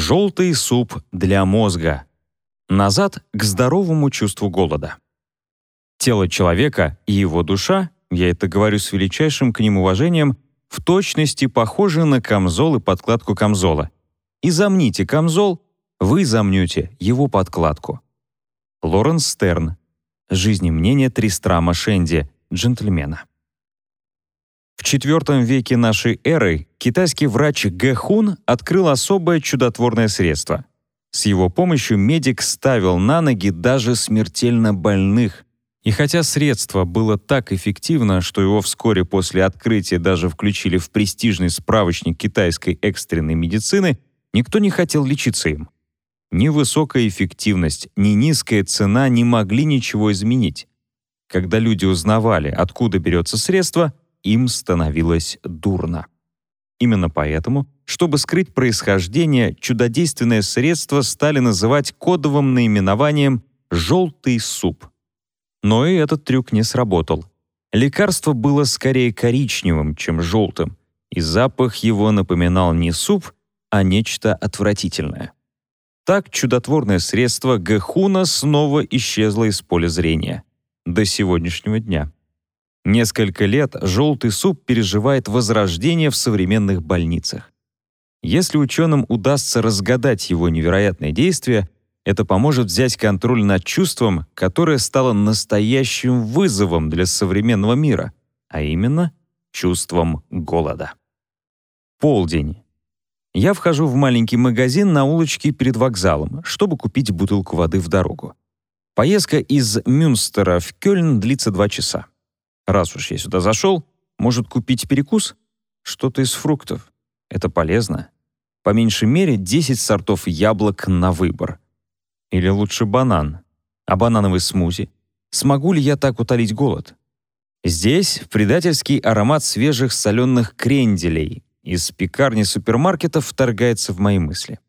Желтый суп для мозга. Назад к здоровому чувству голода. Тело человека и его душа, я это говорю с величайшим к ним уважением, в точности похожи на камзол и подкладку камзола. И замните камзол, вы замнете его подкладку. Лоренс Стерн. Жизнь мнение Тристрама Шенди, джентльмена. В IV веке нашей эры китайский врач Гэ Хун открыл особое чудотворное средство. С его помощью медик ставил на ноги даже смертельно больных. И хотя средство было так эффективно, что его вскоре после открытия даже включили в престижный справочник китайской экстренной медицины, никто не хотел лечиться им. Ни высокая эффективность, ни низкая цена не могли ничего изменить. Когда люди узнавали, откуда берется средство, им становилось дурно. Именно поэтому, чтобы скрыть происхождение, чудодейственное средство стали называть кодовым наименованием «желтый суп». Но и этот трюк не сработал. Лекарство было скорее коричневым, чем желтым, и запах его напоминал не суп, а нечто отвратительное. Так чудотворное средство Гэхуна снова исчезло из поля зрения. До сегодняшнего дня. Несколько лет желтый суп переживает возрождение в современных больницах. Если ученым удастся разгадать его невероятное действие, это поможет взять контроль над чувством, которое стало настоящим вызовом для современного мира, а именно чувством голода. Полдень. Я вхожу в маленький магазин на улочке перед вокзалом, чтобы купить бутылку воды в дорогу. Поездка из Мюнстера в Кёльн длится два часа. Раз уж я сюда зашел, может купить перекус? Что-то из фруктов. Это полезно. По меньшей мере 10 сортов яблок на выбор. Или лучше банан. А банановый смузи? Смогу ли я так утолить голод? Здесь предательский аромат свежих соленых кренделей, из пекарни супермаркетов вторгается в мои мысли.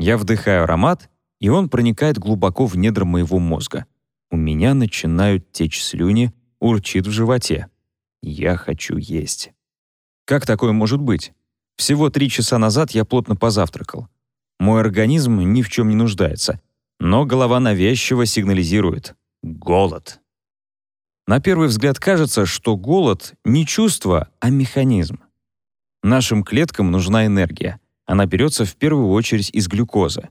Я вдыхаю аромат, и он проникает глубоко в недра моего мозга. У меня начинают течь слюни, урчит в животе. Я хочу есть. Как такое может быть? Всего три часа назад я плотно позавтракал. Мой организм ни в чем не нуждается, но голова навязчиво сигнализирует — голод. На первый взгляд кажется, что голод — не чувство, а механизм. Нашим клеткам нужна энергия. Она берется в первую очередь из глюкозы.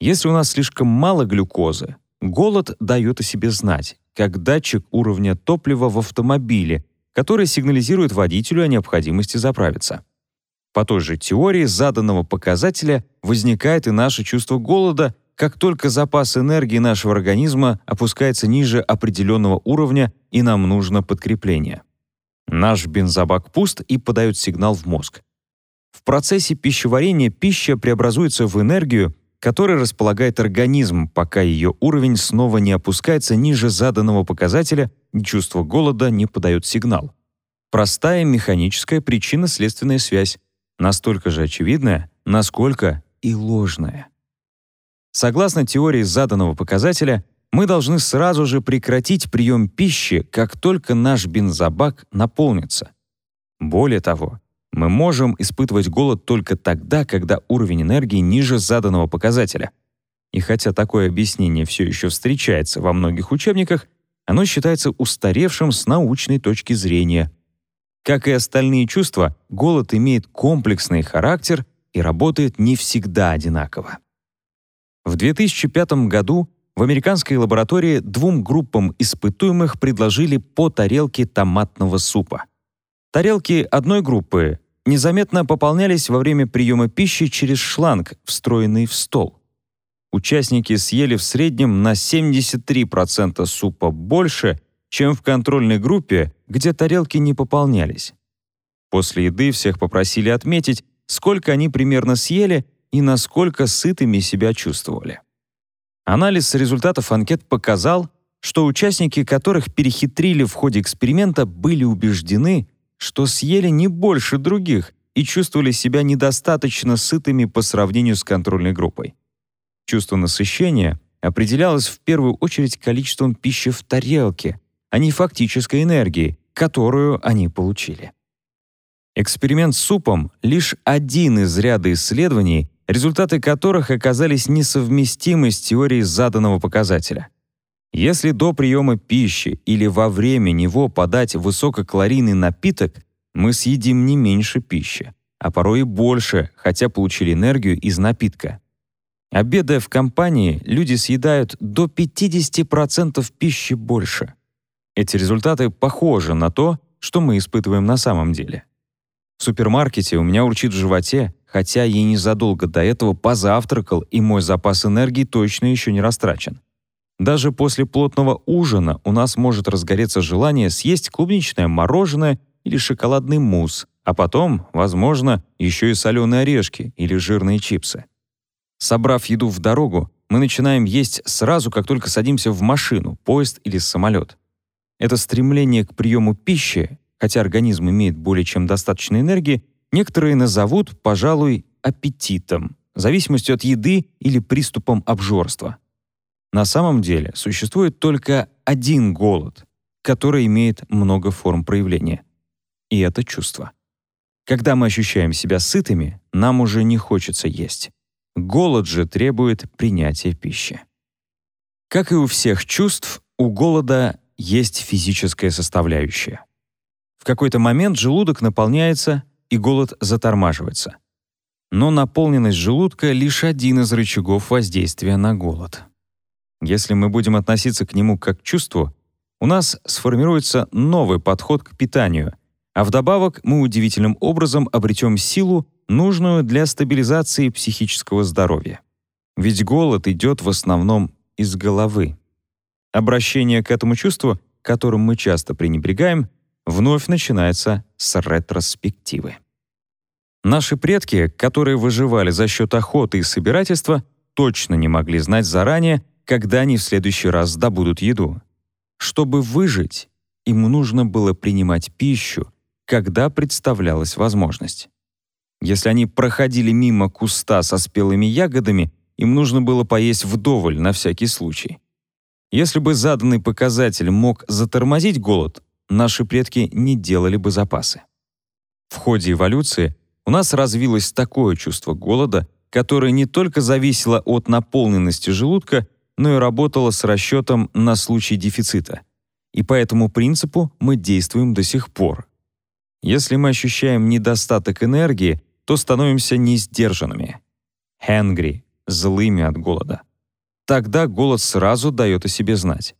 Если у нас слишком мало глюкозы, голод дает о себе знать, как датчик уровня топлива в автомобиле, который сигнализирует водителю о необходимости заправиться. По той же теории заданного показателя возникает и наше чувство голода, как только запас энергии нашего организма опускается ниже определенного уровня и нам нужно подкрепление. Наш бензобак пуст и подает сигнал в мозг. В процессе пищеварения пища преобразуется в энергию, которой располагает организм, пока ее уровень снова не опускается ниже заданного показателя чувство голода не подает сигнал. Простая механическая причинно-следственная связь, настолько же очевидная, насколько и ложная. Согласно теории заданного показателя, мы должны сразу же прекратить прием пищи, как только наш бензобак наполнится. Более того, мы можем испытывать голод только тогда, когда уровень энергии ниже заданного показателя. И хотя такое объяснение все еще встречается во многих учебниках, оно считается устаревшим с научной точки зрения. Как и остальные чувства, голод имеет комплексный характер и работает не всегда одинаково. В 2005 году в американской лаборатории двум группам испытуемых предложили по тарелке томатного супа. Тарелки одной группы незаметно пополнялись во время приема пищи через шланг, встроенный в стол. Участники съели в среднем на 73% супа больше, чем в контрольной группе, где тарелки не пополнялись. После еды всех попросили отметить, сколько они примерно съели и насколько сытыми себя чувствовали. Анализ результатов анкет показал, что участники, которых перехитрили в ходе эксперимента, были убеждены, что съели не больше других и чувствовали себя недостаточно сытыми по сравнению с контрольной группой. Чувство насыщения определялось в первую очередь количеством пищи в тарелке, а не фактической энергии, которую они получили. Эксперимент с супом — лишь один из ряда исследований, результаты которых оказались несовместимы с теорией заданного показателя. Если до приема пищи или во время него подать высококалорийный напиток, мы съедим не меньше пищи, а порой и больше, хотя получили энергию из напитка. Обедая в компании, люди съедают до 50% пищи больше. Эти результаты похожи на то, что мы испытываем на самом деле. В супермаркете у меня урчит в животе, хотя я незадолго до этого позавтракал, и мой запас энергии точно еще не растрачен. Даже после плотного ужина у нас может разгореться желание съесть клубничное мороженое или шоколадный мусс, а потом, возможно, еще и соленые орешки или жирные чипсы. Собрав еду в дорогу, мы начинаем есть сразу, как только садимся в машину, поезд или самолет. Это стремление к приему пищи, хотя организм имеет более чем достаточно энергии, некоторые назовут, пожалуй, аппетитом, в зависимости от еды или приступом обжорства. На самом деле существует только один голод, который имеет много форм проявления. И это чувство. Когда мы ощущаем себя сытыми, нам уже не хочется есть. Голод же требует принятия пищи. Как и у всех чувств, у голода есть физическая составляющая. В какой-то момент желудок наполняется, и голод затормаживается. Но наполненность желудка — лишь один из рычагов воздействия на голод. Если мы будем относиться к нему как к чувству, у нас сформируется новый подход к питанию, а вдобавок мы удивительным образом обретем силу, нужную для стабилизации психического здоровья. Ведь голод идет в основном из головы. Обращение к этому чувству, которым мы часто пренебрегаем, вновь начинается с ретроспективы. Наши предки, которые выживали за счет охоты и собирательства, точно не могли знать заранее, когда они в следующий раз добудут еду. Чтобы выжить, им нужно было принимать пищу, когда представлялась возможность. Если они проходили мимо куста со спелыми ягодами, им нужно было поесть вдоволь на всякий случай. Если бы заданный показатель мог затормозить голод, наши предки не делали бы запасы. В ходе эволюции у нас развилось такое чувство голода, которое не только зависело от наполненности желудка, но и работало с расчетом на случай дефицита. И по этому принципу мы действуем до сих пор. Если мы ощущаем недостаток энергии, то становимся несдержанными. Hangry — злыми от голода тогда голод сразу дает о себе знать.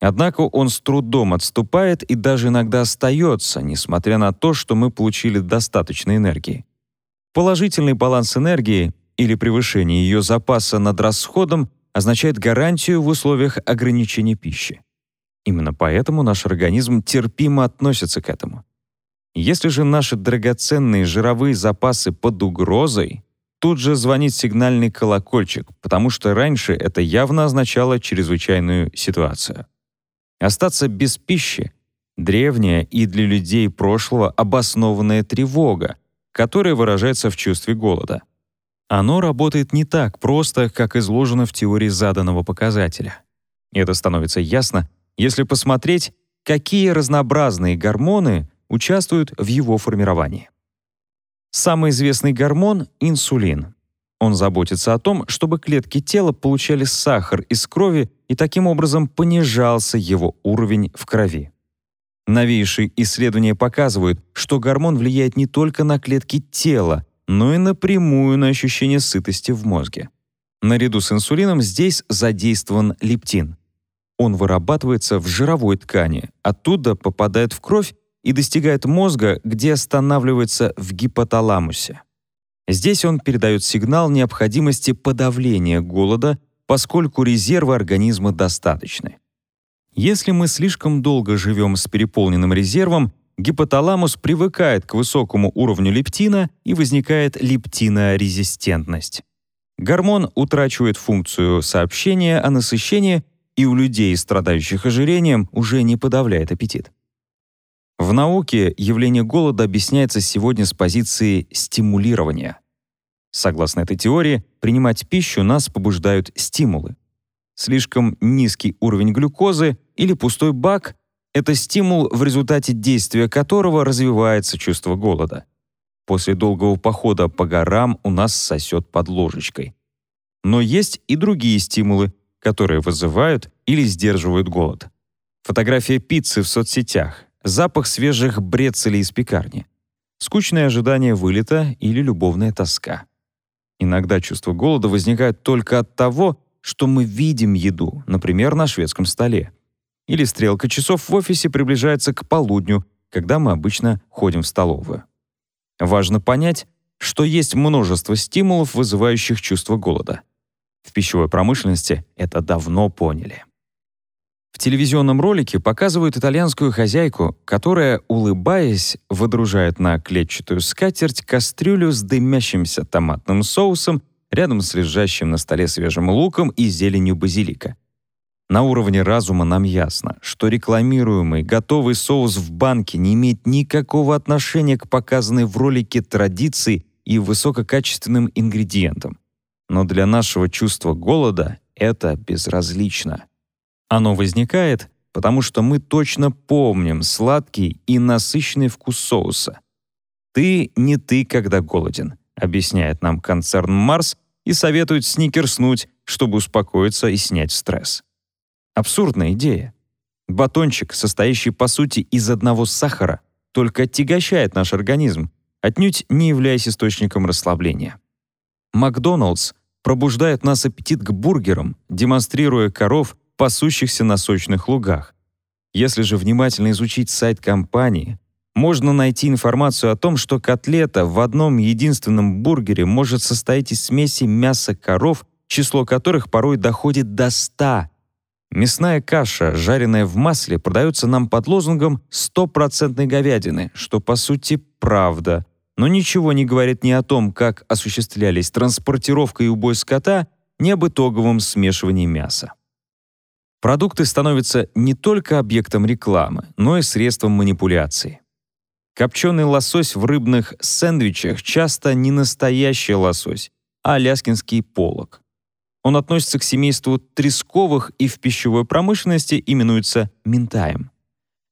Однако он с трудом отступает и даже иногда остается, несмотря на то, что мы получили достаточно энергии. Положительный баланс энергии или превышение ее запаса над расходом означает гарантию в условиях ограничения пищи. Именно поэтому наш организм терпимо относится к этому. Если же наши драгоценные жировые запасы под угрозой, Тут же звонит сигнальный колокольчик, потому что раньше это явно означало чрезвычайную ситуацию. Остаться без пищи — древняя и для людей прошлого обоснованная тревога, которая выражается в чувстве голода. Оно работает не так просто, как изложено в теории заданного показателя. Это становится ясно, если посмотреть, какие разнообразные гормоны участвуют в его формировании. Самый известный гормон — инсулин. Он заботится о том, чтобы клетки тела получали сахар из крови и таким образом понижался его уровень в крови. Новейшие исследования показывают, что гормон влияет не только на клетки тела, но и напрямую на ощущение сытости в мозге. Наряду с инсулином здесь задействован лептин. Он вырабатывается в жировой ткани, оттуда попадает в кровь и достигает мозга, где останавливается в гипоталамусе. Здесь он передает сигнал необходимости подавления голода, поскольку резервы организма достаточны. Если мы слишком долго живем с переполненным резервом, гипоталамус привыкает к высокому уровню лептина и возникает лептинорезистентность. Гормон утрачивает функцию сообщения о насыщении и у людей, страдающих ожирением, уже не подавляет аппетит. В науке явление голода объясняется сегодня с позиции стимулирования. Согласно этой теории, принимать пищу нас побуждают стимулы. Слишком низкий уровень глюкозы или пустой бак — это стимул, в результате действия которого развивается чувство голода. После долгого похода по горам у нас сосет под ложечкой. Но есть и другие стимулы, которые вызывают или сдерживают голод. Фотография пиццы в соцсетях, запах свежих брецелей из пекарни, скучное ожидание вылета или любовная тоска. Иногда чувство голода возникает только от того, что мы видим еду, например, на шведском столе. Или стрелка часов в офисе приближается к полудню, когда мы обычно ходим в столовую. Важно понять, что есть множество стимулов, вызывающих чувство голода. В пищевой промышленности это давно поняли. В телевизионном ролике показывают итальянскую хозяйку, которая, улыбаясь, выдружает на клетчатую скатерть кастрюлю с дымящимся томатным соусом рядом с лежащим на столе свежим луком и зеленью базилика. На уровне разума нам ясно, что рекламируемый готовый соус в банке не имеет никакого отношения к показанной в ролике традиции и высококачественным ингредиентам. Но для нашего чувства голода это безразлично. Оно возникает, потому что мы точно помним сладкий и насыщенный вкус соуса. «Ты не ты, когда голоден», объясняет нам концерн «Марс» и советует сникерснуть, чтобы успокоиться и снять стресс. Абсурдная идея. Батончик, состоящий по сути из одного сахара, только отягощает наш организм, отнюдь не являясь источником расслабления. Макдоналдс пробуждает нас аппетит к бургерам, демонстрируя коров, пасущихся на сочных лугах. Если же внимательно изучить сайт компании, можно найти информацию о том, что котлета в одном единственном бургере может состоять из смеси мяса коров, число которых порой доходит до 100. Мясная каша, жареная в масле, продается нам под лозунгом «стопроцентной говядины», что по сути правда, но ничего не говорит ни о том, как осуществлялись транспортировка и убой скота, ни об итоговом смешивании мяса. Продукты становятся не только объектом рекламы, но и средством манипуляции. Копченый лосось в рыбных сэндвичах часто не настоящий лосось, а аляскинский полог. Он относится к семейству тресковых и в пищевой промышленности именуется ментаем.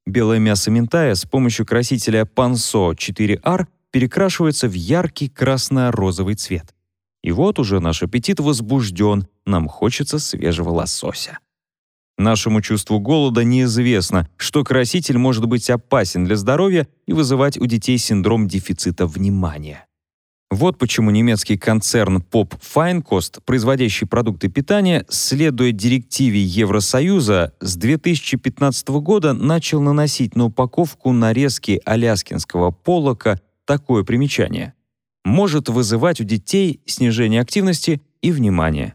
Белое мясо ментая с помощью красителя Пансо 4R перекрашивается в яркий красно-розовый цвет. И вот уже наш аппетит возбужден, нам хочется свежего лосося. Нашему чувству голода неизвестно, что краситель может быть опасен для здоровья и вызывать у детей синдром дефицита внимания. Вот почему немецкий концерн Pop Feinkost, производящий продукты питания, следуя директиве Евросоюза, с 2015 года начал наносить на упаковку нарезки аляскинского полока такое примечание. Может вызывать у детей снижение активности и внимания.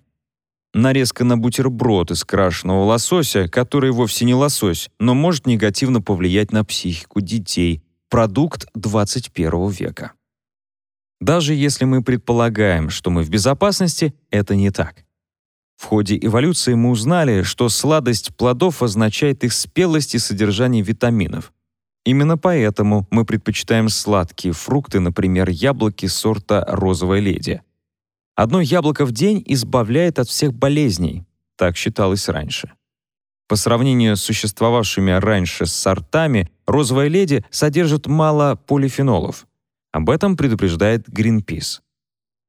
Нарезка на бутерброд из крашеного лосося, который вовсе не лосось, но может негативно повлиять на психику детей. Продукт 21 века. Даже если мы предполагаем, что мы в безопасности, это не так. В ходе эволюции мы узнали, что сладость плодов означает их спелость и содержание витаминов. Именно поэтому мы предпочитаем сладкие фрукты, например, яблоки сорта «розовая леди». Одно яблоко в день избавляет от всех болезней, так считалось раньше. По сравнению с существовавшими раньше сортами, розовая леди содержит мало полифенолов. Об этом предупреждает Greenpeace.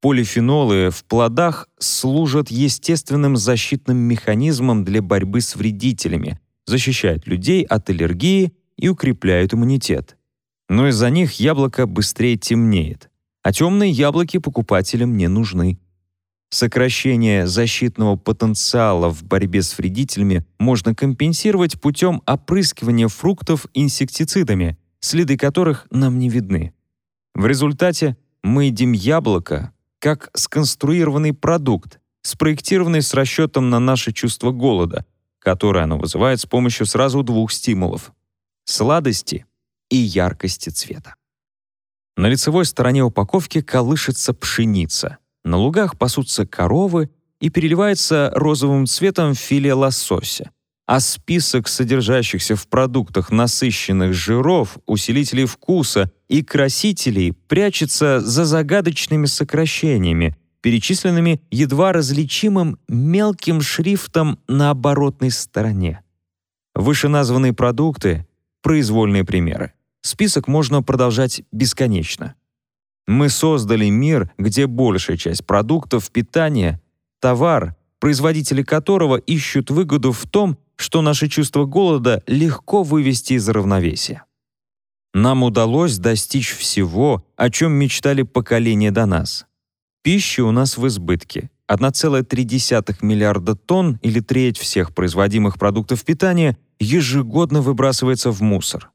Полифенолы в плодах служат естественным защитным механизмом для борьбы с вредителями, защищают людей от аллергии и укрепляют иммунитет. Но из-за них яблоко быстрее темнеет а темные яблоки покупателям не нужны. Сокращение защитного потенциала в борьбе с вредителями можно компенсировать путем опрыскивания фруктов инсектицидами, следы которых нам не видны. В результате мы едим яблоко как сконструированный продукт, спроектированный с расчетом на наше чувство голода, которое оно вызывает с помощью сразу двух стимулов — сладости и яркости цвета. На лицевой стороне упаковки колышется пшеница. На лугах пасутся коровы и переливается розовым цветом филе лосося. А список содержащихся в продуктах насыщенных жиров, усилителей вкуса и красителей прячется за загадочными сокращениями, перечисленными едва различимым мелким шрифтом на оборотной стороне. Вышеназванные продукты — произвольные примеры. Список можно продолжать бесконечно. Мы создали мир, где большая часть продуктов питания — товар, производители которого ищут выгоду в том, что наше чувство голода легко вывести из равновесия. Нам удалось достичь всего, о чем мечтали поколения до нас. Пищи у нас в избытке. 1,3 миллиарда тонн или треть всех производимых продуктов питания ежегодно выбрасывается в мусор.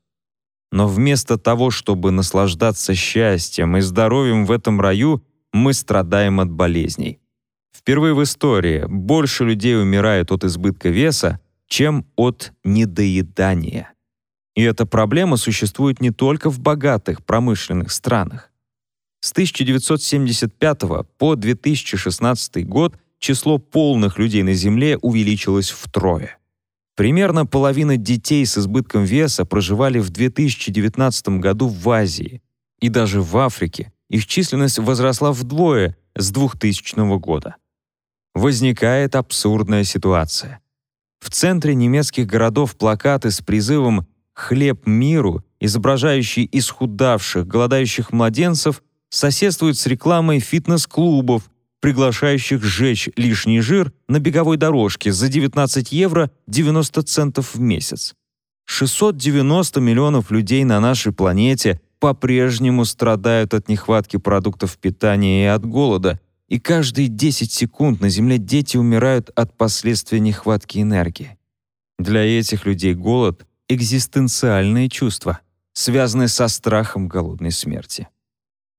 Но вместо того, чтобы наслаждаться счастьем и здоровьем в этом раю, мы страдаем от болезней. Впервые в истории больше людей умирает от избытка веса, чем от недоедания. И эта проблема существует не только в богатых промышленных странах. С 1975 по 2016 год число полных людей на Земле увеличилось втрое. Примерно половина детей с избытком веса проживали в 2019 году в Азии, и даже в Африке их численность возросла вдвое с 2000 года. Возникает абсурдная ситуация. В центре немецких городов плакаты с призывом «Хлеб миру», изображающие исхудавших, голодающих младенцев, соседствуют с рекламой фитнес-клубов, приглашающих сжечь лишний жир на беговой дорожке за 19 евро 90 центов в месяц. 690 миллионов людей на нашей планете по-прежнему страдают от нехватки продуктов питания и от голода, и каждые 10 секунд на Земле дети умирают от последствий нехватки энергии. Для этих людей голод — экзистенциальное чувство, связанное со страхом голодной смерти.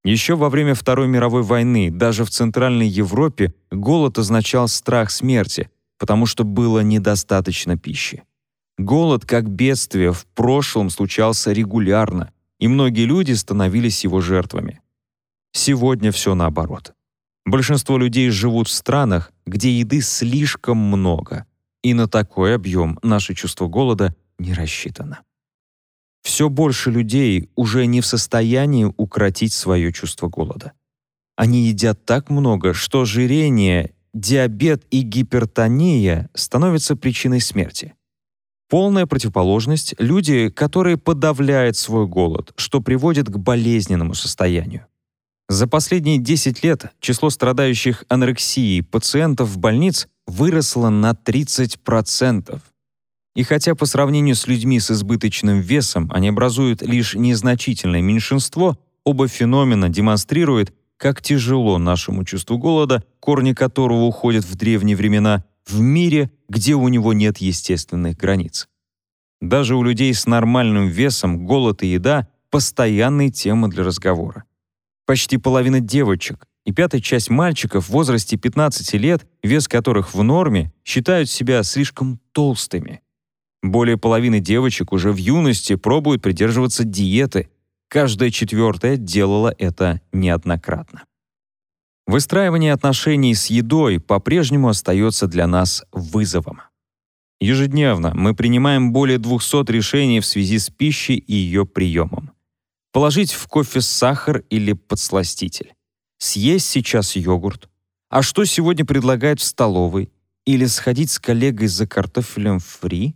Еще во время Второй мировой войны даже в Центральной Европе голод означал страх смерти, потому что было недостаточно пищи. Голод как бедствие в прошлом случался регулярно, и многие люди становились его жертвами. Сегодня все наоборот. Большинство людей живут в странах, где еды слишком много, и на такой объем наше чувство голода не рассчитано. Все больше людей уже не в состоянии укротить свое чувство голода. Они едят так много, что ожирение, диабет и гипертония становятся причиной смерти. Полная противоположность — люди, которые подавляют свой голод, что приводит к болезненному состоянию. За последние 10 лет число страдающих анорексией пациентов в больниц выросло на 30%. И хотя по сравнению с людьми с избыточным весом они образуют лишь незначительное меньшинство, оба феномена демонстрируют, как тяжело нашему чувству голода, корни которого уходят в древние времена, в мире, где у него нет естественных границ. Даже у людей с нормальным весом голод и еда — постоянные темы для разговора. Почти половина девочек и пятая часть мальчиков в возрасте 15 лет, вес которых в норме, считают себя слишком толстыми. Более половины девочек уже в юности пробуют придерживаться диеты. Каждая четвертая делала это неоднократно. Выстраивание отношений с едой по-прежнему остается для нас вызовом. Ежедневно мы принимаем более 200 решений в связи с пищей и ее приемом. Положить в кофе сахар или подсластитель. Съесть сейчас йогурт. А что сегодня предлагают в столовой? Или сходить с коллегой за картофелем фри?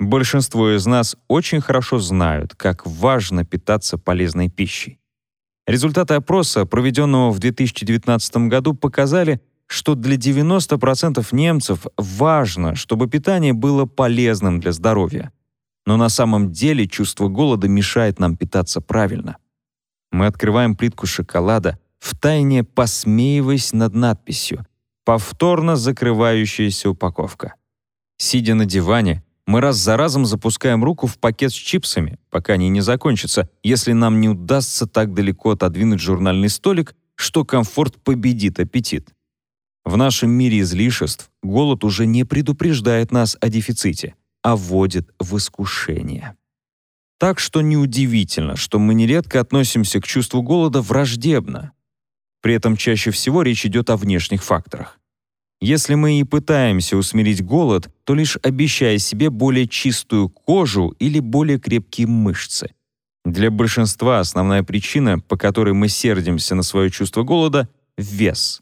Большинство из нас очень хорошо знают, как важно питаться полезной пищей. Результаты опроса, проведенного в 2019 году, показали, что для 90% немцев важно, чтобы питание было полезным для здоровья. Но на самом деле чувство голода мешает нам питаться правильно. Мы открываем плитку шоколада, втайне посмеиваясь над надписью «Повторно закрывающаяся упаковка». Сидя на диване, мы раз за разом запускаем руку в пакет с чипсами, пока они не закончатся, если нам не удастся так далеко отодвинуть журнальный столик, что комфорт победит аппетит. В нашем мире излишеств голод уже не предупреждает нас о дефиците, а вводит в искушение. Так что неудивительно, что мы нередко относимся к чувству голода враждебно. При этом чаще всего речь идет о внешних факторах. Если мы и пытаемся усмирить голод, то лишь обещая себе более чистую кожу или более крепкие мышцы. Для большинства основная причина, по которой мы сердимся на свое чувство голода — вес.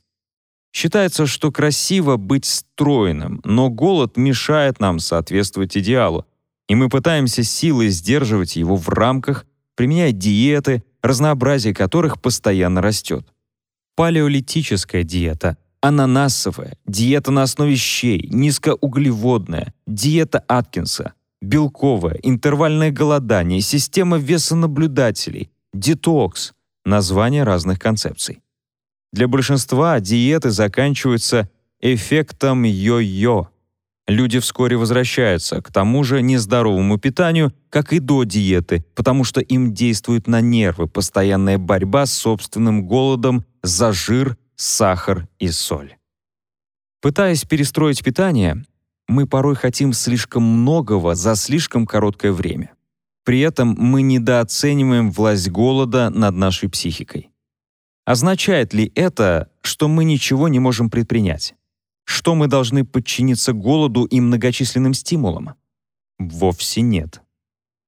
Считается, что красиво быть стройным, но голод мешает нам соответствовать идеалу, и мы пытаемся силой сдерживать его в рамках, применяя диеты, разнообразие которых постоянно растет. Палеолитическая диета, ананасовая, диета на основе щей, низкоуглеводная, диета Аткинса, белковое, интервальное голодание, система весонаблюдателей, детокс — названия разных концепций. Для большинства диеты заканчиваются эффектом йо-йо. Люди вскоре возвращаются к тому же нездоровому питанию, как и до диеты, потому что им действует на нервы постоянная борьба с собственным голодом за жир, сахар и соль. Пытаясь перестроить питание, мы порой хотим слишком многого за слишком короткое время. При этом мы недооцениваем власть голода над нашей психикой. Означает ли это, что мы ничего не можем предпринять? Что мы должны подчиниться голоду и многочисленным стимулам? Вовсе нет.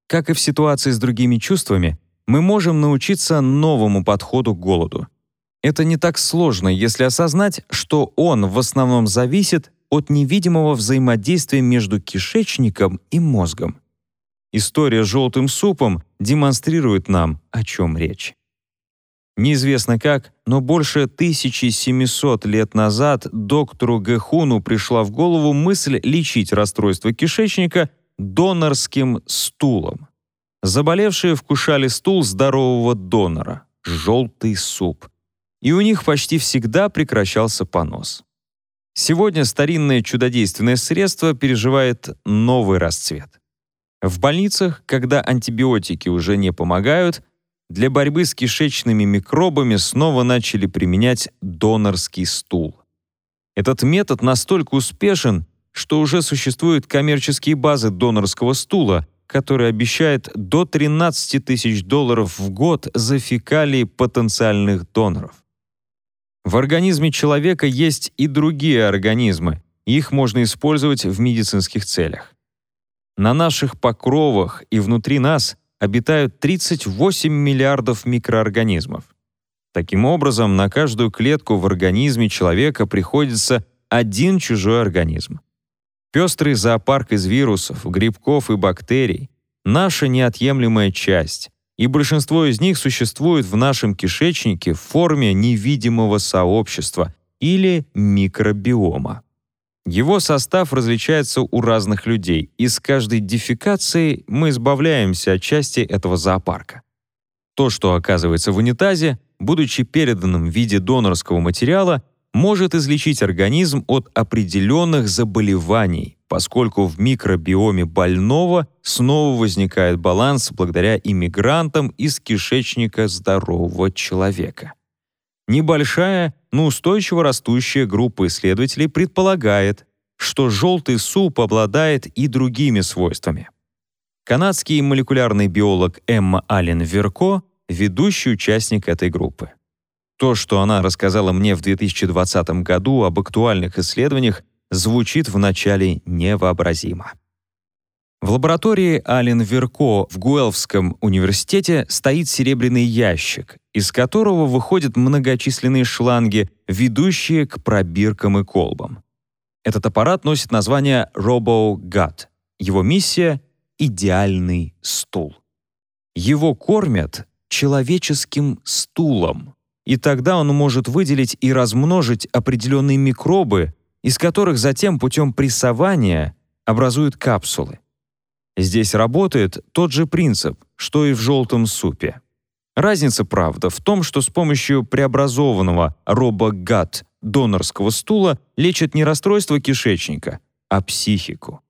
Как и в ситуации с другими чувствами, мы можем научиться новому подходу к голоду. Это не так сложно, если осознать, что он в основном зависит от невидимого взаимодействия между кишечником и мозгом. История с желтым супом демонстрирует нам, о чем речь. Неизвестно как, но больше 1700 лет назад доктору Гэхуну пришла в голову мысль лечить расстройство кишечника донорским стулом. Заболевшие вкушали стул здорового донора — желтый суп. И у них почти всегда прекращался понос. Сегодня старинное чудодейственное средство переживает новый расцвет. В больницах, когда антибиотики уже не помогают, для борьбы с кишечными микробами снова начали применять донорский стул. Этот метод настолько успешен, что уже существуют коммерческие базы донорского стула, который обещает до 13 тысяч долларов в год за фекалии потенциальных доноров. В организме человека есть и другие организмы, их можно использовать в медицинских целях. На наших покровах и внутри нас обитают 38 миллиардов микроорганизмов. Таким образом, на каждую клетку в организме человека приходится один чужой организм. Пестрый зоопарк из вирусов, грибков и бактерий — наша неотъемлемая часть, и большинство из них существует в нашем кишечнике в форме невидимого сообщества или микробиома. Его состав различается у разных людей, и с каждой дефекацией мы избавляемся от части этого зоопарка. То, что оказывается в унитазе, будучи переданным в виде донорского материала, может излечить организм от определенных заболеваний, поскольку в микробиоме больного снова возникает баланс благодаря иммигрантам из кишечника здорового человека. Небольшая, но устойчиво растущая группа исследователей предполагает, что желтый суп обладает и другими свойствами. Канадский молекулярный биолог Эмма Аллен Верко — ведущий участник этой группы. То, что она рассказала мне в 2020 году об актуальных исследованиях, звучит вначале невообразимо. В лаборатории Ален Верко в Гуэлфском университете стоит серебряный ящик, из которого выходят многочисленные шланги, ведущие к пробиркам и колбам. Этот аппарат носит название RoboGut. Его миссия — идеальный стул. Его кормят человеческим стулом, и тогда он может выделить и размножить определенные микробы, из которых затем путем прессования образуют капсулы. Здесь работает тот же принцип, что и в желтом супе. Разница, правда, в том, что с помощью преобразованного робогат донорского стула лечат не расстройство кишечника, а психику.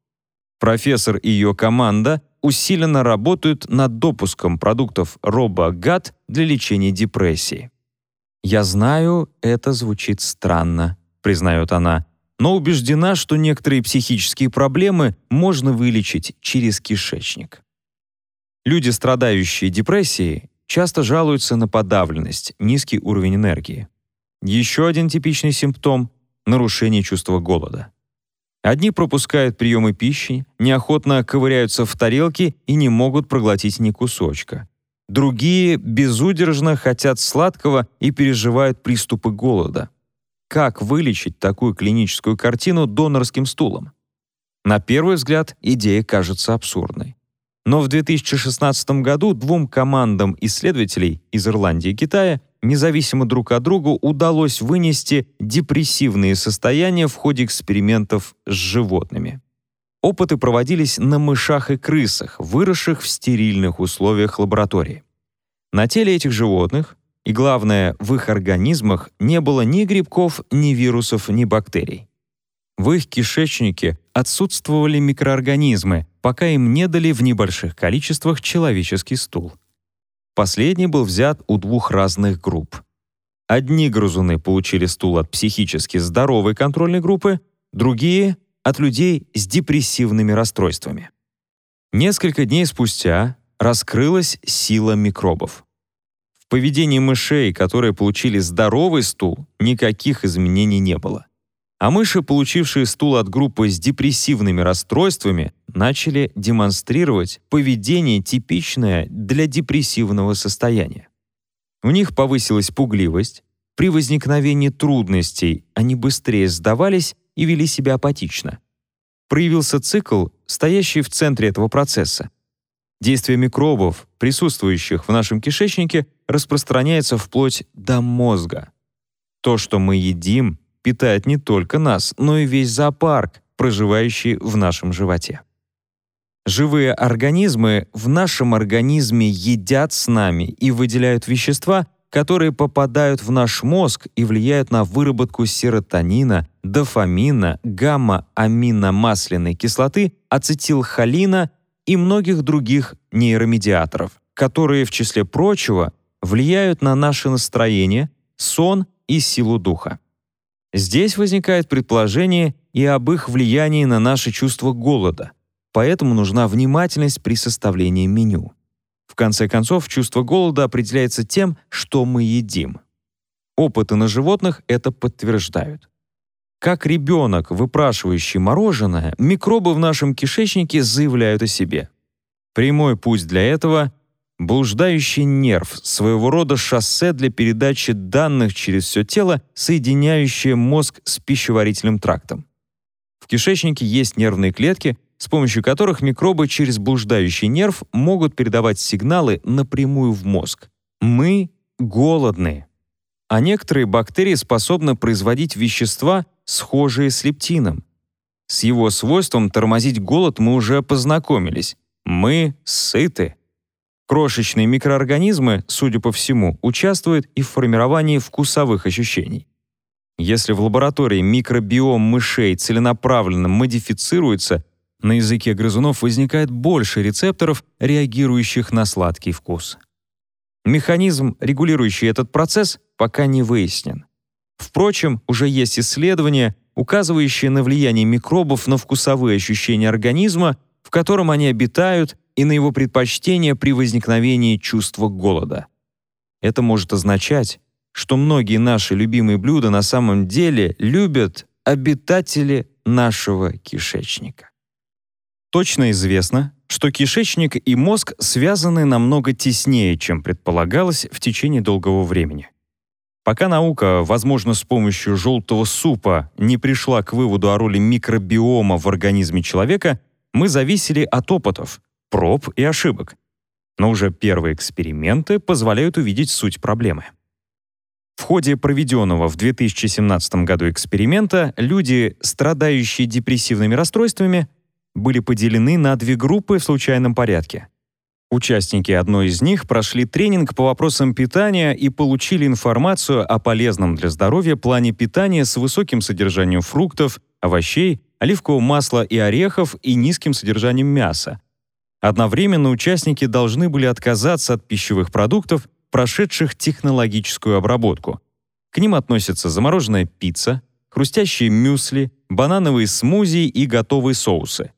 Профессор и ее команда усиленно работают над допуском продуктов робогат для лечения депрессии. «Я знаю, это звучит странно», — признает она, но убеждена, что некоторые психические проблемы можно вылечить через кишечник. Люди, страдающие депрессией, часто жалуются на подавленность, низкий уровень энергии. Еще один типичный симптом — нарушение чувства голода. Одни пропускают приемы пищи, неохотно ковыряются в тарелке и не могут проглотить ни кусочка. Другие безудержно хотят сладкого и переживают приступы голода. Как вылечить такую клиническую картину донорским стулом? На первый взгляд идея кажется абсурдной. но в 2016 году двум командам исследователей из Ирландии и Китая независимо друг от друга удалось вынести депрессивные состояния в ходе экспериментов с животными. Опыты проводились на мышах и крысах, выросших в стерильных условиях лаборатории. На теле этих животных, и главное, в их организмах не было ни грибков, ни вирусов, ни бактерий. В их кишечнике отсутствовали микроорганизмы, пока им не дали в небольших количествах человеческий стул. Последний был взят у двух разных групп. Одни грызуны получили стул от психически здоровой контрольной группы, другие — от людей с депрессивными расстройствами. Несколько дней спустя раскрылась сила микробов. Поведении мышей, которые получили здоровый стул, никаких изменений не было а мыши, получившие стул от группы с депрессивными расстройствами, начали демонстрировать поведение, типичное для депрессивного состояния. У них повысилась пугливость, при возникновении трудностей они быстрее сдавались и вели себя апатично. Проявился цикл, стоящий в центре этого процесса. Действие микробов, присутствующих в нашем кишечнике, распространяется вплоть до мозга. То, что мы едим, питает не только нас, но и весь зоопарк, проживающий в нашем животе. Живые организмы в нашем организме едят с нами и выделяют вещества, которые попадают в наш мозг и влияют на выработку серотонина, дофамина, гамма-аминомасляной кислоты, ацетилхолина и многих других нейромедиаторов, которые, в числе прочего, влияют на наше настроение, сон и силу духа. Здесь возникает предположение и об их влиянии на наше чувство голода, поэтому нужна внимательность при составлении меню. В конце концов, чувство голода определяется тем, что мы едим. Опыты на животных это подтверждают. Как ребенок, выпрашивающий мороженое, микробы в нашем кишечнике заявляют о себе. Прямой путь для этого Блуждающий нерв — своего рода шоссе для передачи данных через все тело, соединяющее мозг с пищеварительным трактом. В кишечнике есть нервные клетки, с помощью которых микробы через блуждающий нерв могут передавать сигналы напрямую в мозг. Мы голодны. А некоторые бактерии способны производить вещества, схожие с лептином. С его свойством тормозить голод мы уже познакомились. Мы сыты. Крошечные микроорганизмы, судя по всему, участвуют и в формировании вкусовых ощущений. Если в лаборатории микробиом мышей целенаправленно модифицируется, на языке грызунов возникает больше рецепторов, реагирующих на сладкий вкус. Механизм, регулирующий этот процесс, пока не выяснен. Впрочем, уже есть исследования, указывающие на влияние микробов на вкусовые ощущения организма, в котором они обитают и на его предпочтения при возникновении чувства голода. Это может означать, что многие наши любимые блюда на самом деле любят обитатели нашего кишечника. Точно известно, что кишечник и мозг связаны намного теснее, чем предполагалось в течение долгого времени. Пока наука, возможно, с помощью желтого супа, не пришла к выводу о роли микробиома в организме человека, мы зависели от опытов, проб и ошибок. Но уже первые эксперименты позволяют увидеть суть проблемы. В ходе проведенного в 2017 году эксперимента люди, страдающие депрессивными расстройствами, были поделены на две группы в случайном порядке. Участники одной из них прошли тренинг по вопросам питания и получили информацию о полезном для здоровья плане питания с высоким содержанием фруктов, овощей, оливкового масла и орехов и низким содержанием мяса, Одновременно участники должны были отказаться от пищевых продуктов, прошедших технологическую обработку. К ним относятся замороженная пицца, хрустящие мюсли, банановые смузи и готовые соусы.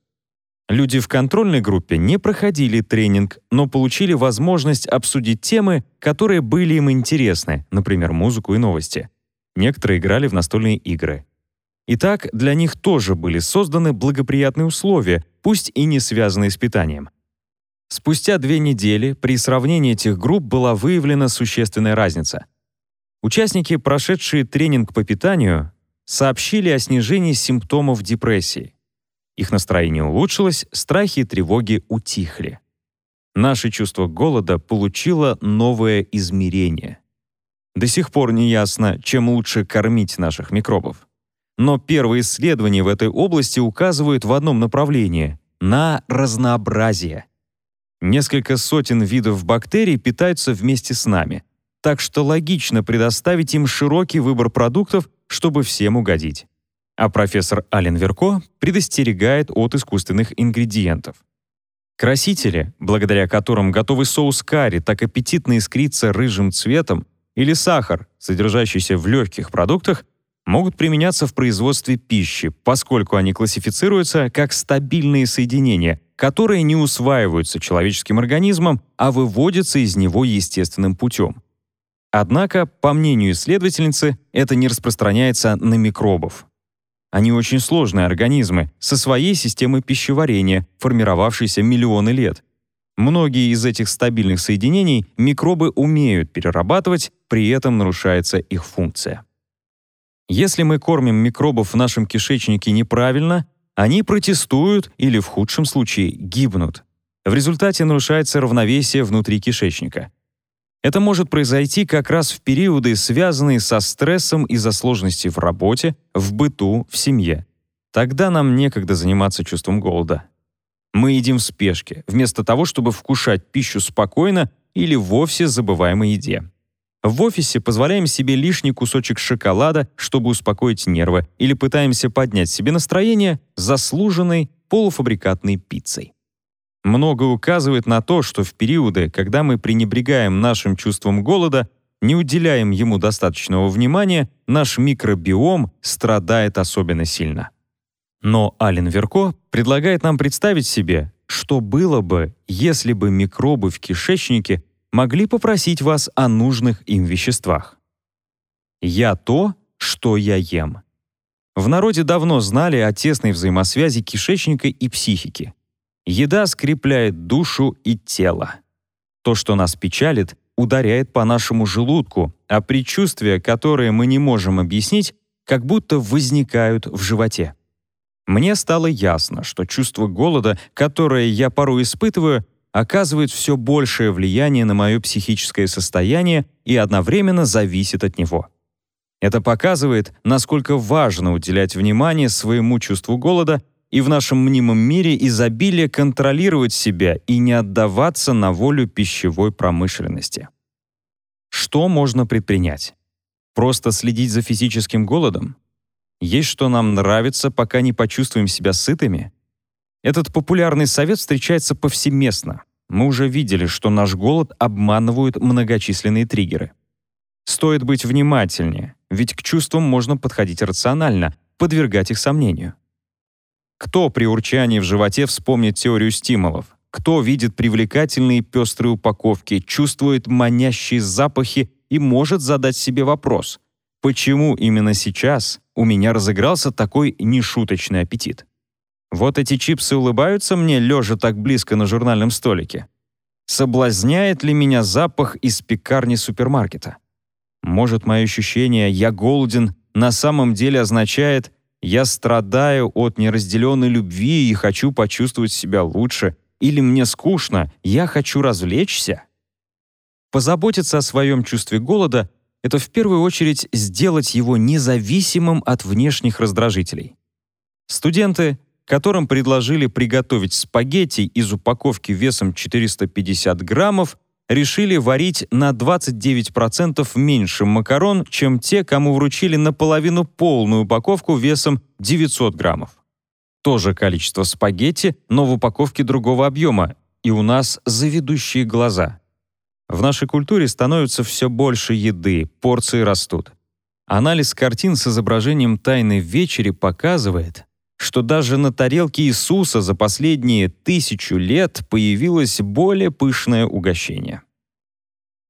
Люди в контрольной группе не проходили тренинг, но получили возможность обсудить темы, которые были им интересны, например, музыку и новости. Некоторые играли в настольные игры. Итак, для них тоже были созданы благоприятные условия, пусть и не связанные с питанием. Спустя две недели при сравнении этих групп была выявлена существенная разница. Участники, прошедшие тренинг по питанию, сообщили о снижении симптомов депрессии. Их настроение улучшилось, страхи и тревоги утихли. наше чувство голода получило новое измерение. До сих пор не ясно, чем лучше кормить наших микробов. Но первые исследования в этой области указывают в одном направлении — на разнообразие. Несколько сотен видов бактерий питаются вместе с нами, так что логично предоставить им широкий выбор продуктов, чтобы всем угодить. А профессор Ален Верко предостерегает от искусственных ингредиентов. Красители, благодаря которым готовый соус карри так аппетитно искрится рыжим цветом, или сахар, содержащийся в легких продуктах, могут применяться в производстве пищи, поскольку они классифицируются как стабильные соединения, которые не усваиваются человеческим организмом, а выводятся из него естественным путем. Однако, по мнению исследовательницы, это не распространяется на микробов. Они очень сложные организмы со своей системой пищеварения, формировавшейся миллионы лет. Многие из этих стабильных соединений микробы умеют перерабатывать, при этом нарушается их функция. Если мы кормим микробов в нашем кишечнике неправильно, они протестуют или, в худшем случае, гибнут. В результате нарушается равновесие внутри кишечника. Это может произойти как раз в периоды, связанные со стрессом из-за сложностей в работе, в быту, в семье. Тогда нам некогда заниматься чувством голода. Мы едим в спешке, вместо того, чтобы вкушать пищу спокойно или вовсе забываем о еде. В офисе позволяем себе лишний кусочек шоколада, чтобы успокоить нервы, или пытаемся поднять себе настроение заслуженной полуфабрикатной пиццей. Многое указывает на то, что в периоды, когда мы пренебрегаем нашим чувством голода, не уделяем ему достаточного внимания, наш микробиом страдает особенно сильно. Но Ален Верко предлагает нам представить себе, что было бы, если бы микробы в кишечнике могли попросить вас о нужных им веществах. «Я то, что я ем». В народе давно знали о тесной взаимосвязи кишечника и психики. Еда скрепляет душу и тело. То, что нас печалит, ударяет по нашему желудку, а предчувствия, которые мы не можем объяснить, как будто возникают в животе. Мне стало ясно, что чувство голода, которое я порой испытываю, оказывает все большее влияние на мое психическое состояние и одновременно зависит от него. Это показывает, насколько важно уделять внимание своему чувству голода и в нашем мнимом мире изобилия контролировать себя и не отдаваться на волю пищевой промышленности. Что можно предпринять? Просто следить за физическим голодом? Есть что нам нравится, пока не почувствуем себя сытыми? Этот популярный совет встречается повсеместно. Мы уже видели, что наш голод обманывают многочисленные триггеры. Стоит быть внимательнее, ведь к чувствам можно подходить рационально, подвергать их сомнению. Кто при урчании в животе вспомнит теорию стимулов? Кто видит привлекательные пестрые упаковки, чувствует манящие запахи и может задать себе вопрос, почему именно сейчас у меня разыгрался такой нешуточный аппетит? Вот эти чипсы улыбаются мне, лежа так близко на журнальном столике. Соблазняет ли меня запах из пекарни супермаркета? Может, мое ощущение «я голоден» на самом деле означает «я страдаю от неразделенной любви и хочу почувствовать себя лучше» или «мне скучно, я хочу развлечься»? Позаботиться о своем чувстве голода — это в первую очередь сделать его независимым от внешних раздражителей. Студенты которым предложили приготовить спагетти из упаковки весом 450 граммов, решили варить на 29% меньше макарон, чем те, кому вручили наполовину полную упаковку весом 900 граммов. То же количество спагетти, но в упаковке другого объема, и у нас заведущие глаза. В нашей культуре становится все больше еды, порции растут. Анализ картин с изображением «Тайной вечери» показывает, что даже на тарелке Иисуса за последние тысячу лет появилось более пышное угощение.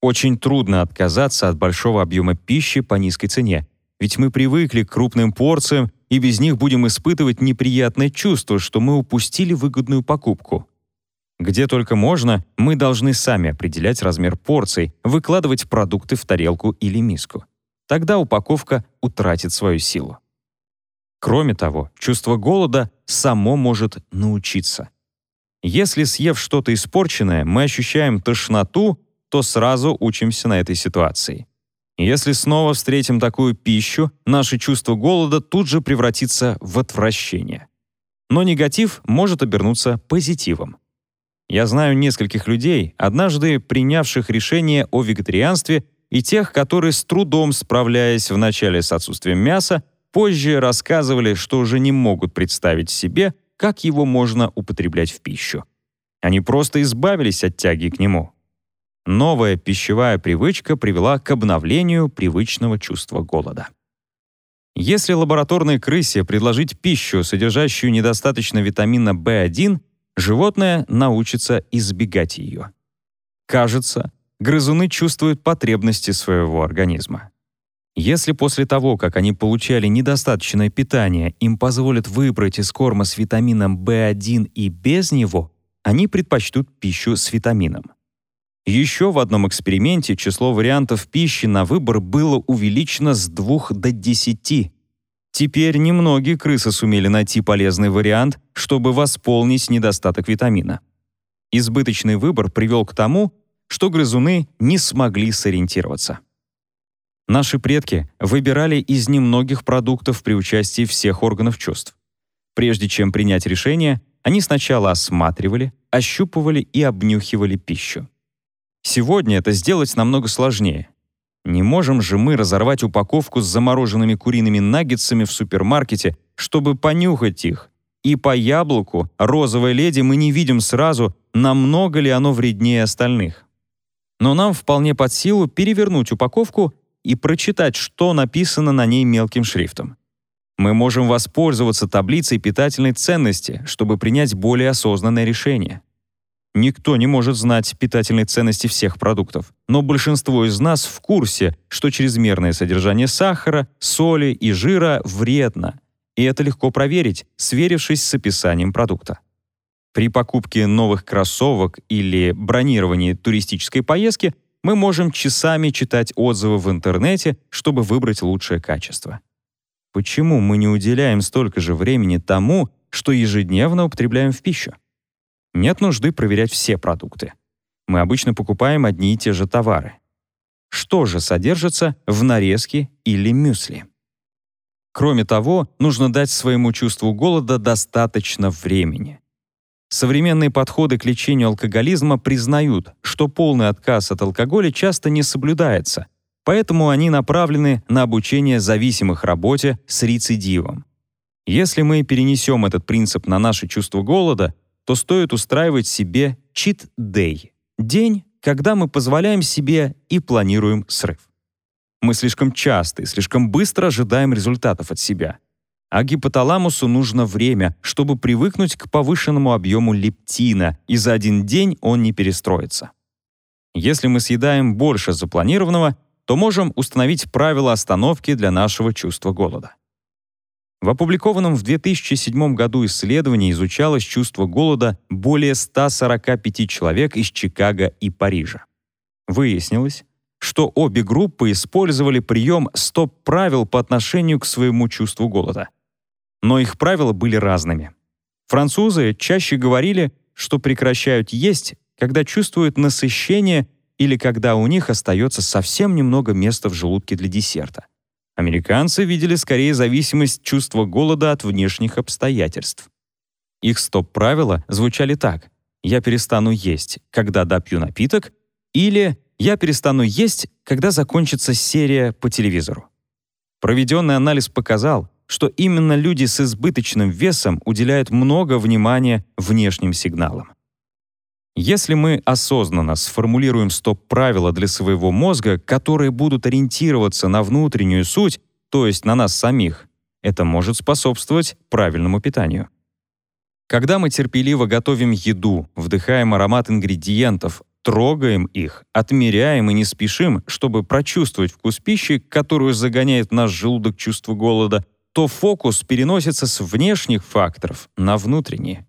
Очень трудно отказаться от большого объема пищи по низкой цене, ведь мы привыкли к крупным порциям и без них будем испытывать неприятное чувство, что мы упустили выгодную покупку. Где только можно, мы должны сами определять размер порций, выкладывать продукты в тарелку или миску. Тогда упаковка утратит свою силу. Кроме того, чувство голода само может научиться. Если съев что-то испорченное, мы ощущаем тошноту, то сразу учимся на этой ситуации. Если снова встретим такую пищу, наше чувство голода тут же превратится в отвращение. Но негатив может обернуться позитивом. Я знаю нескольких людей, однажды принявших решение о вегетарианстве, и тех, которые с трудом справляясь вначале с отсутствием мяса, позже рассказывали, что уже не могут представить себе, как его можно употреблять в пищу. Они просто избавились от тяги к нему. Новая пищевая привычка привела к обновлению привычного чувства голода. Если лабораторной крысе предложить пищу, содержащую недостаточно витамина В1, животное научится избегать ее. Кажется, грызуны чувствуют потребности своего организма. Если после того, как они получали недостаточное питание, им позволят выбрать из корма с витамином В1 и без него, они предпочтут пищу с витамином. Еще в одном эксперименте число вариантов пищи на выбор было увеличено с 2 до 10. Теперь немногие крысы сумели найти полезный вариант, чтобы восполнить недостаток витамина. Избыточный выбор привел к тому, что грызуны не смогли сориентироваться. Наши предки выбирали из немногих продуктов при участии всех органов чувств. Прежде чем принять решение, они сначала осматривали, ощупывали и обнюхивали пищу. Сегодня это сделать намного сложнее. Не можем же мы разорвать упаковку с замороженными куриными наггетсами в супермаркете, чтобы понюхать их. И по яблоку розовой леди мы не видим сразу, намного ли оно вреднее остальных. Но нам вполне под силу перевернуть упаковку и прочитать, что написано на ней мелким шрифтом. Мы можем воспользоваться таблицей питательной ценности, чтобы принять более осознанное решение. Никто не может знать питательной ценности всех продуктов, но большинство из нас в курсе, что чрезмерное содержание сахара, соли и жира вредно, и это легко проверить, сверившись с описанием продукта. При покупке новых кроссовок или бронировании туристической поездки мы можем часами читать отзывы в интернете, чтобы выбрать лучшее качество. Почему мы не уделяем столько же времени тому, что ежедневно употребляем в пищу? Нет нужды проверять все продукты. Мы обычно покупаем одни и те же товары. Что же содержится в нарезке или мюсли? Кроме того, нужно дать своему чувству голода достаточно времени. Современные подходы к лечению алкоголизма признают, что полный отказ от алкоголя часто не соблюдается, поэтому они направлены на обучение зависимых работе с рецидивом. Если мы перенесем этот принцип на наше чувство голода, то стоит устраивать себе чит-дэй — день, когда мы позволяем себе и планируем срыв. Мы слишком часто и слишком быстро ожидаем результатов от себя. А гипоталамусу нужно время, чтобы привыкнуть к повышенному объему лептина, и за один день он не перестроится. Если мы съедаем больше запланированного, то можем установить правила остановки для нашего чувства голода. В опубликованном в 2007 году исследовании изучалось чувство голода более 145 человек из Чикаго и Парижа. Выяснилось, что обе группы использовали прием стоп-правил по отношению к своему чувству голода. Но их правила были разными. Французы чаще говорили, что прекращают есть, когда чувствуют насыщение или когда у них остается совсем немного места в желудке для десерта. Американцы видели скорее зависимость чувства голода от внешних обстоятельств. Их стоп-правила звучали так. «Я перестану есть, когда допью напиток» или «Я перестану есть, когда закончится серия по телевизору». Проведенный анализ показал, что именно люди с избыточным весом уделяют много внимания внешним сигналам. Если мы осознанно сформулируем стоп-правила для своего мозга, которые будут ориентироваться на внутреннюю суть, то есть на нас самих, это может способствовать правильному питанию. Когда мы терпеливо готовим еду, вдыхаем аромат ингредиентов, трогаем их, отмеряем и не спешим, чтобы прочувствовать вкус пищи, которую загоняет наш желудок чувство голода, то фокус переносится с внешних факторов на внутренние.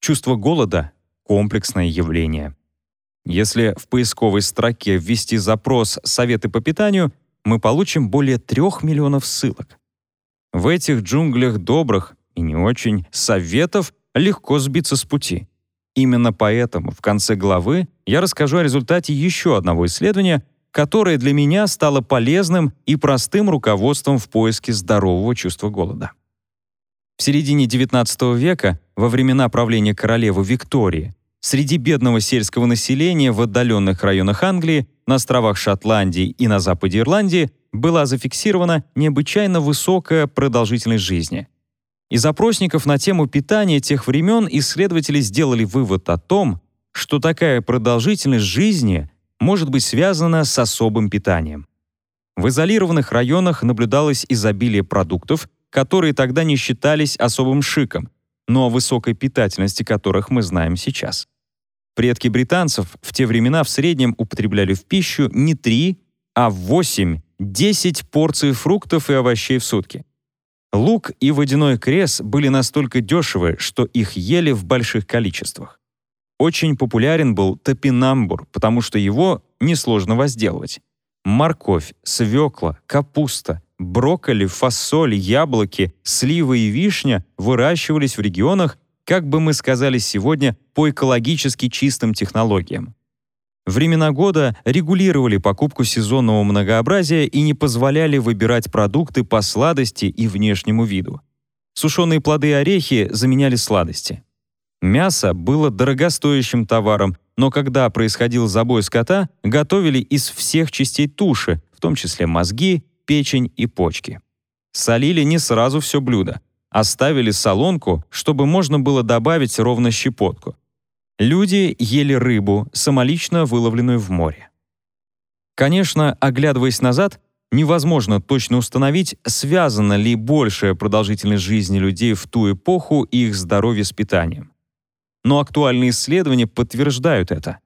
Чувство голода комплексное явление. Если в поисковой строке ввести запрос «Советы по питанию», мы получим более трех миллионов ссылок. В этих джунглях добрых и не очень советов легко сбиться с пути. Именно поэтому в конце главы я расскажу о результате еще одного исследования, которое для меня стало полезным и простым руководством в поиске здорового чувства голода. В середине XIX века, во времена правления королевы Виктории, среди бедного сельского населения в отдаленных районах Англии, на островах Шотландии и на западе Ирландии была зафиксирована необычайно высокая продолжительность жизни. Из опросников на тему питания тех времен исследователи сделали вывод о том, что такая продолжительность жизни может быть связана с особым питанием. В изолированных районах наблюдалось изобилие продуктов, которые тогда не считались особым шиком, но о высокой питательности которых мы знаем сейчас. Предки британцев в те времена в среднем употребляли в пищу не 3, а 8-10 порций фруктов и овощей в сутки. Лук и водяной крес были настолько дешевы, что их ели в больших количествах. Очень популярен был топинамбур, потому что его несложно возделывать. Морковь, свекла, капуста, брокколи, фасоль, яблоки, сливы и вишня выращивались в регионах, как бы мы сказали сегодня, по экологически чистым технологиям. Времена года регулировали покупку сезонного многообразия и не позволяли выбирать продукты по сладости и внешнему виду. Сушеные плоды и орехи заменяли сладости. Мясо было дорогостоящим товаром, но когда происходил забой скота, готовили из всех частей туши, в том числе мозги, печень и почки. Солили не сразу все блюдо, оставили солонку, чтобы можно было добавить ровно щепотку. Люди ели рыбу, самолично выловленную в море. Конечно, оглядываясь назад, невозможно точно установить, связана ли большая продолжительность жизни людей в ту эпоху и их здоровье с питанием но актуальные исследования подтверждают это.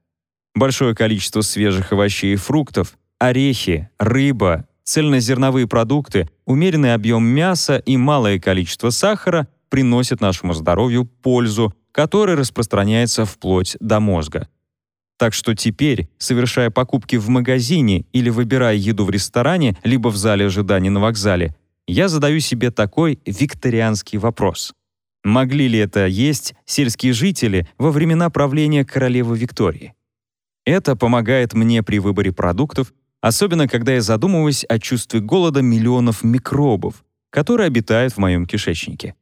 Большое количество свежих овощей и фруктов, орехи, рыба, цельнозерновые продукты, умеренный объем мяса и малое количество сахара приносят нашему здоровью пользу, которая распространяется вплоть до мозга. Так что теперь, совершая покупки в магазине или выбирая еду в ресторане, либо в зале ожидания на вокзале, я задаю себе такой викторианский вопрос. Могли ли это есть сельские жители во времена правления королевы Виктории? Это помогает мне при выборе продуктов, особенно когда я задумываюсь о чувстве голода миллионов микробов, которые обитают в моем кишечнике.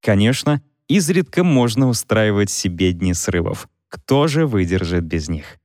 Конечно, изредка можно устраивать себе дни срывов. Кто же выдержит без них?